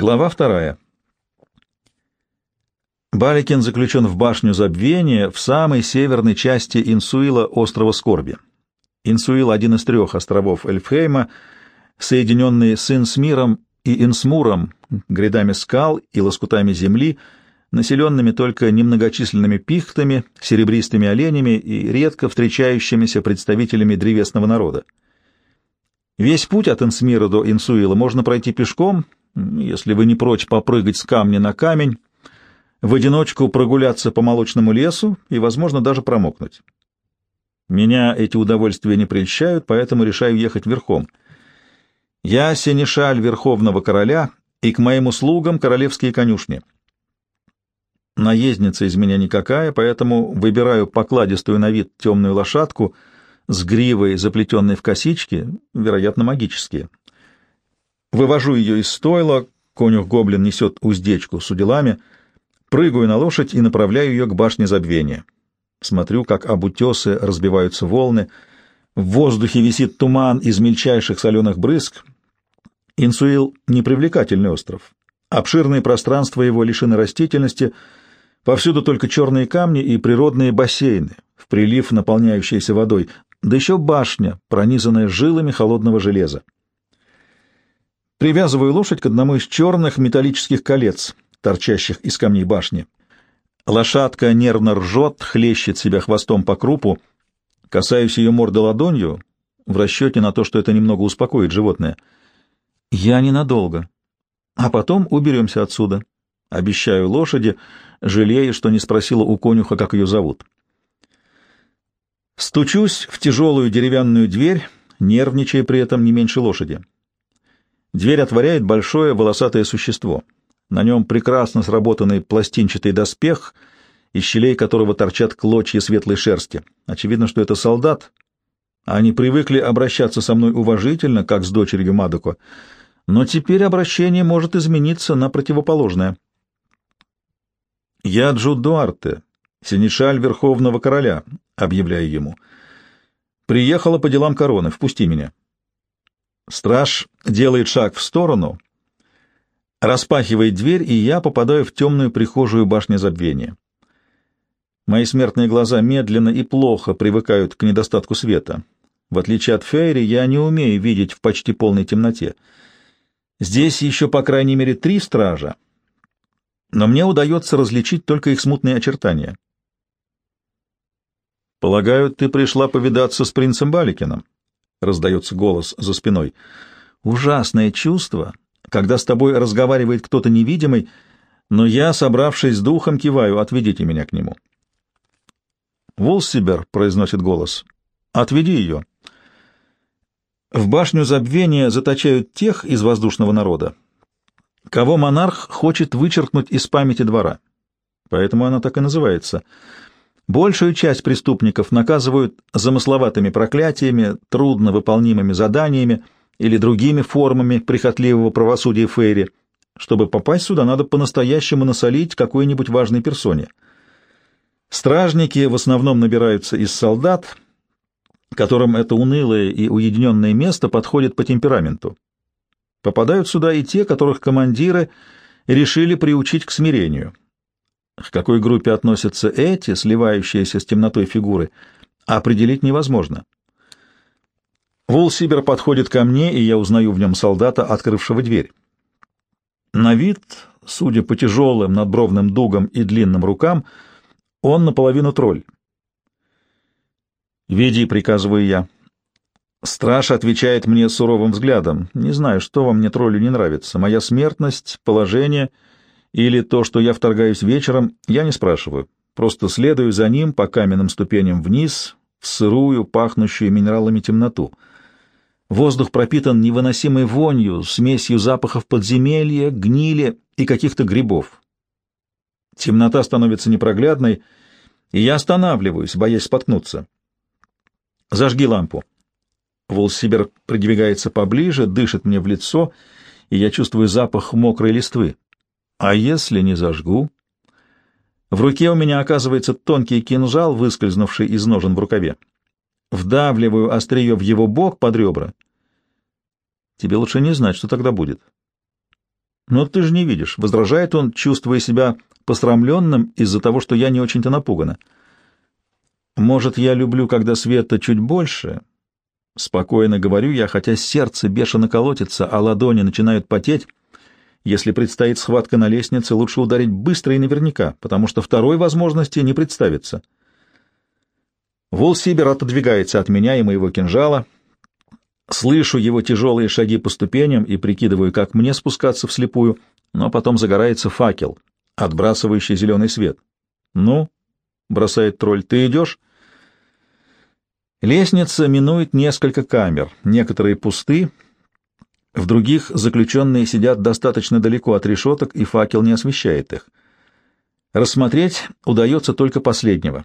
Глава вторая. Баликин заключен в башню забвения в самой северной части Инсуила острова Скорби. Инсуил — один из трех островов Эльфхейма, соединенный с Инсмиром и Инсмуром, грядами скал и лоскутами земли, населенными только немногочисленными пихтами, серебристыми оленями и редко встречающимися представителями древесного народа. Весь путь от Инсмира до Инсуила можно пройти пешком, если вы не прочь попрыгать с камня на камень, в одиночку прогуляться по молочному лесу и, возможно, даже промокнуть. Меня эти удовольствия не прельщают, поэтому решаю ехать верхом. Я сенешаль Верховного Короля, и к моим услугам королевские конюшни. Наездница из меня никакая, поэтому выбираю покладистую на вид темную лошадку с гривой, заплетенной в косички, вероятно, магические. Вывожу ее из стойла, конюх-гоблин несет уздечку с уделами, прыгаю на лошадь и направляю ее к башне забвения. Смотрю, как об утесы разбиваются волны, в воздухе висит туман из мельчайших соленых брызг. Инсуил — непривлекательный остров. Обширные пространства его лишены растительности, повсюду только черные камни и природные бассейны, в прилив наполняющиеся водой, да еще башня, пронизанная жилами холодного железа. Привязываю лошадь к одному из черных металлических колец, торчащих из камней башни. Лошадка нервно ржет, хлещет себя хвостом по крупу. Касаюсь ее морды ладонью, в расчете на то, что это немного успокоит животное. Я ненадолго. А потом уберемся отсюда. Обещаю лошади, жалея, что не спросила у конюха, как ее зовут. Стучусь в тяжелую деревянную дверь, нервничая при этом не меньше лошади. Дверь отворяет большое волосатое существо. На нем прекрасно сработанный пластинчатый доспех, из щелей которого торчат клочья светлой шерсти. Очевидно, что это солдат. Они привыкли обращаться со мной уважительно, как с дочерью Мадоко, но теперь обращение может измениться на противоположное. «Я Джуд Дуарте, синешаль Верховного Короля», — объявляю ему. «Приехала по делам короны. Впусти меня». Страж делает шаг в сторону, распахивает дверь, и я попадаю в темную прихожую башни забвения. Мои смертные глаза медленно и плохо привыкают к недостатку света. В отличие от Фейри, я не умею видеть в почти полной темноте. Здесь еще, по крайней мере, три стража, но мне удается различить только их смутные очертания. «Полагаю, ты пришла повидаться с принцем Баликином?» — раздается голос за спиной. «Ужасное чувство, когда с тобой разговаривает кто-то невидимый, но я, собравшись с духом, киваю, отведите меня к нему». «Вулсибер», — произносит голос, — «отведи ее». В башню забвения заточают тех из воздушного народа, кого монарх хочет вычеркнуть из памяти двора. Поэтому она так и называется — Большую часть преступников наказывают замысловатыми проклятиями, трудно выполнимыми заданиями или другими формами прихотливого правосудия Фейри. Чтобы попасть сюда, надо по-настоящему насолить какой-нибудь важной персоне. Стражники в основном набираются из солдат, которым это унылое и уединенное место подходит по темпераменту. Попадают сюда и те, которых командиры решили приучить к смирению. К какой группе относятся эти, сливающиеся с темнотой фигуры, определить невозможно. Вулсибер подходит ко мне, и я узнаю в нем солдата, открывшего дверь. На вид, судя по тяжелым надбровным дугам и длинным рукам, он наполовину тролль. «Веди», — приказываю я. Страж отвечает мне суровым взглядом. Не знаю, что вам мне троллю не нравится. Моя смертность, положение — или то, что я вторгаюсь вечером, я не спрашиваю. Просто следую за ним по каменным ступеням вниз, в сырую, пахнущую минералами темноту. Воздух пропитан невыносимой вонью, смесью запахов подземелья, гнили и каких-то грибов. Темнота становится непроглядной, и я останавливаюсь, боясь споткнуться. «Зажги лампу». Волсибер придвигается поближе, дышит мне в лицо, и я чувствую запах мокрой листвы. А если не зажгу? В руке у меня оказывается тонкий кинжал, выскользнувший из ножен в рукаве. Вдавливаю острие в его бок под ребра. Тебе лучше не знать, что тогда будет. Но ты же не видишь, возражает он, чувствуя себя посрамленным из-за того, что я не очень-то напугана. Может, я люблю, когда света чуть больше? Спокойно говорю я, хотя сердце бешено колотится, а ладони начинают потеть. Если предстоит схватка на лестнице, лучше ударить быстро и наверняка, потому что второй возможности не представится. Волсибер отодвигается от меня и моего кинжала. Слышу его тяжелые шаги по ступеням и прикидываю, как мне спускаться вслепую, но потом загорается факел, отбрасывающий зеленый свет. «Ну?» — бросает тролль. «Ты идешь?» Лестница минует несколько камер, некоторые пусты, в других заключенные сидят достаточно далеко от решеток, и факел не освещает их. Рассмотреть удается только последнего.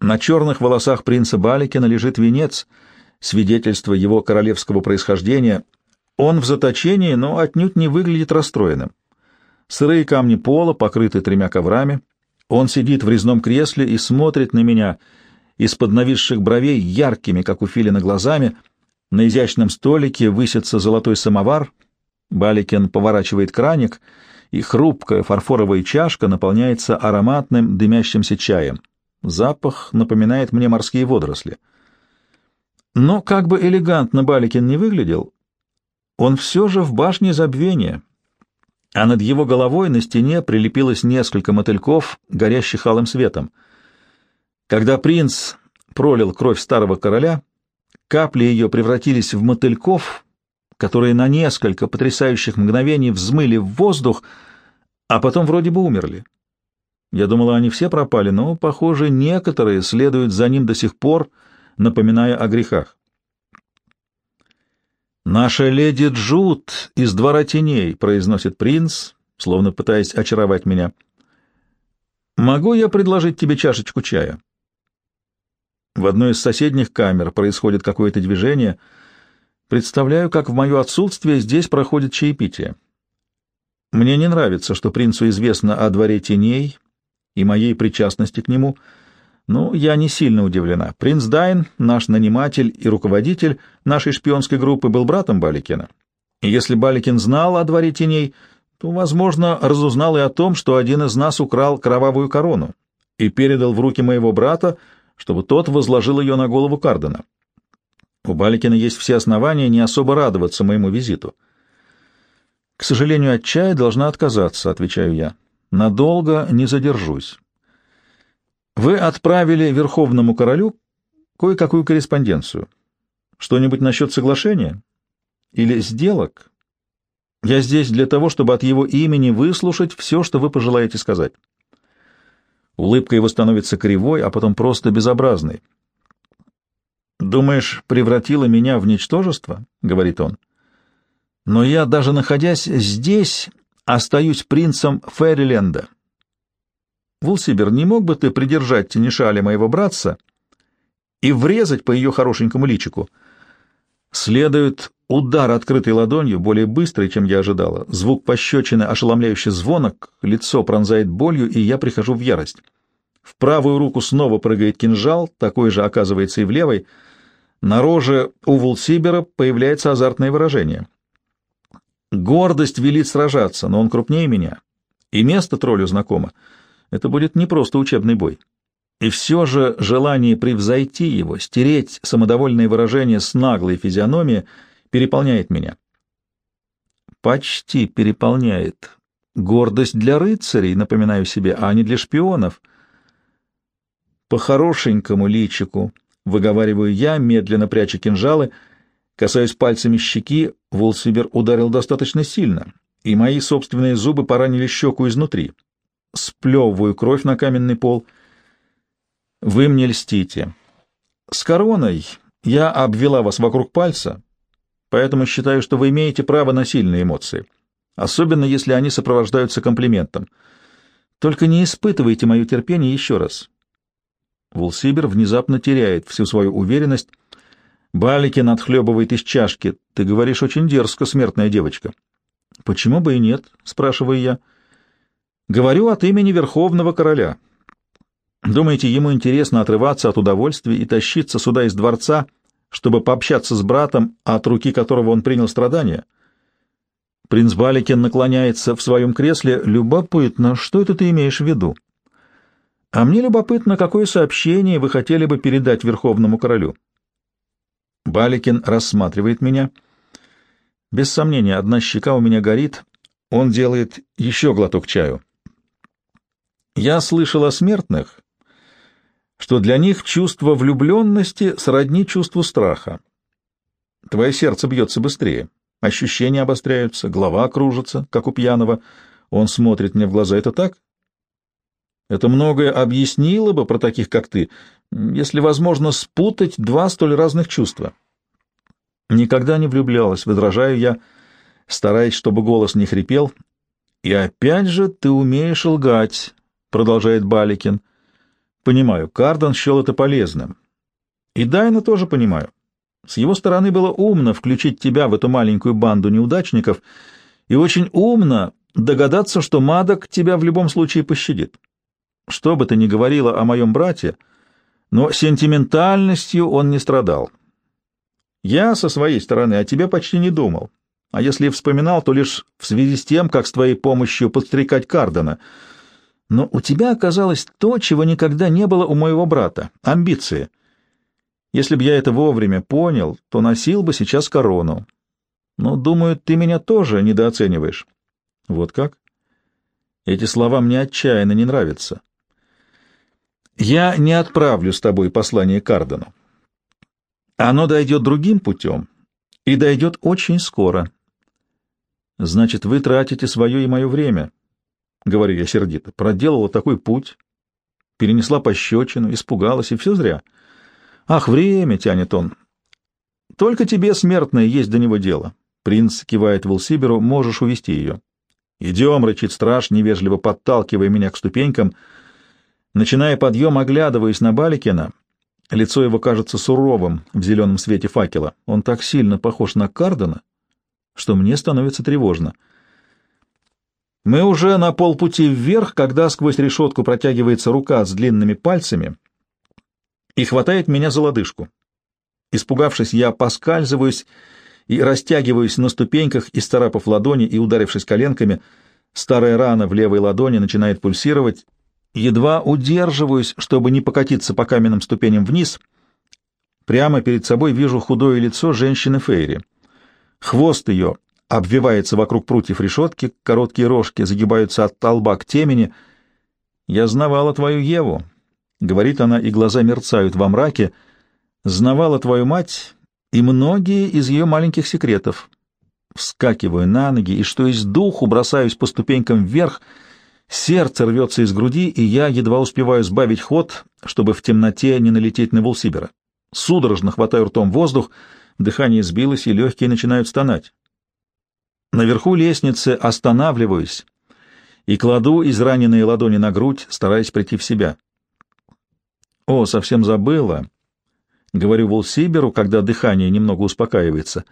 На черных волосах принца Баликина лежит венец, свидетельство его королевского происхождения. Он в заточении, но отнюдь не выглядит расстроенным. Сырые камни пола покрыты тремя коврами. Он сидит в резном кресле и смотрит на меня из-под нависших бровей яркими, как у филина, глазами — на изящном столике высится золотой самовар. Баликин поворачивает краник, и хрупкая фарфоровая чашка наполняется ароматным дымящимся чаем. Запах напоминает мне морские водоросли. Но как бы элегантно Баликин не выглядел, он все же в башне забвения, а над его головой на стене прилепилось несколько мотыльков, горящих алым светом. Когда принц пролил кровь старого короля, Капли ее превратились в мотыльков, которые на несколько потрясающих мгновений взмыли в воздух, а потом вроде бы умерли. Я думала, они все пропали, но, похоже, некоторые следуют за ним до сих пор, напоминая о грехах. «Наша леди Джуд из двора теней», — произносит принц, словно пытаясь очаровать меня. «Могу я предложить тебе чашечку чая?» В одной из соседних камер происходит какое-то движение. Представляю, как в мое отсутствие здесь проходит чаепитие. Мне не нравится, что принцу известно о дворе теней и моей причастности к нему, но я не сильно удивлена. Принц Дайн, наш наниматель и руководитель нашей шпионской группы, был братом Баликина. И если Баликин знал о дворе теней, то, возможно, разузнал и о том, что один из нас украл кровавую корону и передал в руки моего брата, чтобы тот возложил ее на голову Кардена. У Баликина есть все основания не особо радоваться моему визиту. К сожалению, от чая должна отказаться, отвечаю я. Надолго не задержусь. Вы отправили Верховному Королю кое-какую корреспонденцию. Что-нибудь насчет соглашения? Или сделок? Я здесь для того, чтобы от его имени выслушать все, что вы пожелаете сказать. Улыбка его становится кривой, а потом просто безобразной. «Думаешь, превратила меня в ничтожество?» — говорит он. «Но я, даже находясь здесь, остаюсь принцем Фэриленда. Вулсибер, не мог бы ты придержать Тенишали моего братца и врезать по ее хорошенькому личику?» Следует удар открытой ладонью, более быстрый, чем я ожидала. Звук пощечины ошеломляющий звонок, лицо пронзает болью, и я прихожу в ярость. В правую руку снова прыгает кинжал, такой же оказывается и в левой. На роже у Вулсибера появляется азартное выражение. Гордость велит сражаться, но он крупнее меня. И место троллю знакомо. Это будет не просто учебный бой. И все же желание превзойти его, стереть самодовольные выражения с наглой физиономии переполняет меня. Почти переполняет. Гордость для рыцарей, напоминаю себе, а не для шпионов. По хорошенькому личику, выговариваю я, медленно пряча кинжалы, касаясь пальцами щеки, Волсибер ударил достаточно сильно, и мои собственные зубы поранили щеку изнутри. Сплевываю кровь на каменный пол — вы мне льстите. С короной я обвела вас вокруг пальца, поэтому считаю, что вы имеете право на сильные эмоции, особенно если они сопровождаются комплиментом. Только не испытывайте мое терпение еще раз. Вулсибер внезапно теряет всю свою уверенность. Баликин отхлебывает из чашки. Ты говоришь очень дерзко, смертная девочка. Почему бы и нет? спрашиваю я. Говорю от имени Верховного Короля. Думаете, ему интересно отрываться от удовольствия и тащиться сюда из дворца, чтобы пообщаться с братом, от руки которого он принял страдания? Принц Баликин наклоняется в своем кресле. Любопытно, что это ты имеешь в виду? А мне любопытно, какое сообщение вы хотели бы передать Верховному Королю. Баликин рассматривает меня. Без сомнения, одна щека у меня горит. Он делает еще глоток чаю. Я слышал о смертных, что для них чувство влюбленности сродни чувству страха. Твое сердце бьется быстрее, ощущения обостряются, голова кружится, как у пьяного. Он смотрит мне в глаза. Это так? Это многое объяснило бы про таких, как ты, если возможно спутать два столь разных чувства. Никогда не влюблялась, возражаю я, стараясь, чтобы голос не хрипел. И опять же ты умеешь лгать, продолжает Баликин. Понимаю, Кардон счел это полезным. И Дайна тоже понимаю. С его стороны было умно включить тебя в эту маленькую банду неудачников и очень умно догадаться, что Мадок тебя в любом случае пощадит. Что бы ты ни говорила о моем брате, но сентиментальностью он не страдал. Я со своей стороны о тебе почти не думал, а если и вспоминал, то лишь в связи с тем, как с твоей помощью подстрекать Кардена. Но у тебя оказалось то, чего никогда не было у моего брата — амбиции. Если бы я это вовремя понял, то носил бы сейчас корону. Но, думаю, ты меня тоже недооцениваешь. Вот как? Эти слова мне отчаянно не нравятся. Я не отправлю с тобой послание Кардену. Оно дойдет другим путем и дойдет очень скоро. Значит, вы тратите свое и мое время, — говорю я сердито. Проделала такой путь, перенесла пощечину, испугалась, и все зря. Ах, время, — тянет он. Только тебе, смертное, есть до него дело. Принц кивает Волсиберу, можешь увести ее. Идем, — рычит страж, невежливо подталкивая меня к ступенькам, — Начиная подъем, оглядываясь на Баликина, лицо его кажется суровым в зеленом свете факела. Он так сильно похож на Кардена, что мне становится тревожно. Мы уже на полпути вверх, когда сквозь решетку протягивается рука с длинными пальцами и хватает меня за лодыжку. Испугавшись, я поскальзываюсь и растягиваюсь на ступеньках, исцарапав ладони и ударившись коленками. Старая рана в левой ладони начинает пульсировать, Едва удерживаюсь, чтобы не покатиться по каменным ступеням вниз. Прямо перед собой вижу худое лицо женщины Фейри. Хвост ее обвивается вокруг прутьев решетки, короткие рожки загибаются от толба к темени. «Я знавала твою Еву», — говорит она, и глаза мерцают во мраке. «Знавала твою мать и многие из ее маленьких секретов». Вскакиваю на ноги и, что из духу, бросаюсь по ступенькам вверх — Сердце рвется из груди, и я едва успеваю сбавить ход, чтобы в темноте не налететь на Вулсибера. Судорожно хватаю ртом воздух, дыхание сбилось, и легкие начинают стонать. Наверху лестницы останавливаюсь и кладу израненные ладони на грудь, стараясь прийти в себя. «О, совсем забыла», — говорю Вулсиберу, когда дыхание немного успокаивается.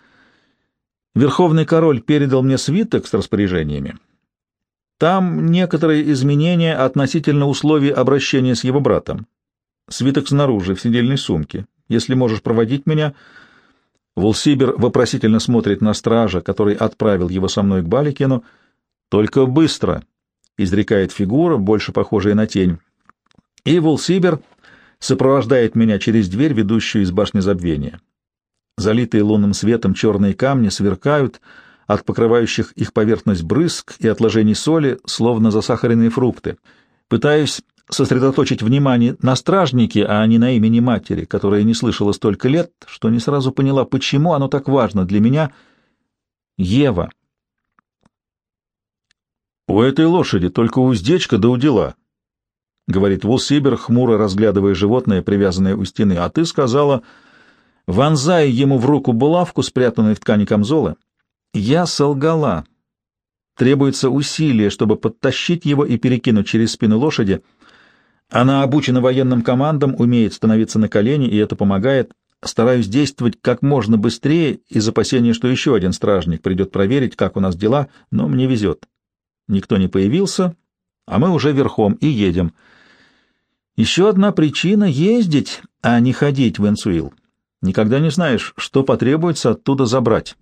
«Верховный король передал мне свиток с распоряжениями». Там некоторые изменения относительно условий обращения с его братом. Свиток снаружи, в сидельной сумке. Если можешь проводить меня...» Вулсибер вопросительно смотрит на стража, который отправил его со мной к Баликину. «Только быстро!» — изрекает фигура, больше похожая на тень. И Вулсибер сопровождает меня через дверь, ведущую из башни забвения. Залитые лунным светом черные камни сверкают, — от покрывающих их поверхность брызг и отложений соли, словно засахаренные фрукты. Пытаюсь сосредоточить внимание на стражнике, а не на имени матери, которая не слышала столько лет, что не сразу поняла, почему оно так важно для меня. Ева. «У этой лошади только уздечка да удила», — говорит Вулсибер, хмуро разглядывая животное, привязанное у стены. «А ты сказала, вонзая ему в руку булавку, спрятанную в ткани камзола, я солгала. Требуется усилие, чтобы подтащить его и перекинуть через спину лошади. Она обучена военным командам, умеет становиться на колени, и это помогает. Стараюсь действовать как можно быстрее из опасения, что еще один стражник придет проверить, как у нас дела, но мне везет. Никто не появился, а мы уже верхом и едем. Еще одна причина — ездить, а не ходить в Энсуил. Никогда не знаешь, что потребуется оттуда забрать.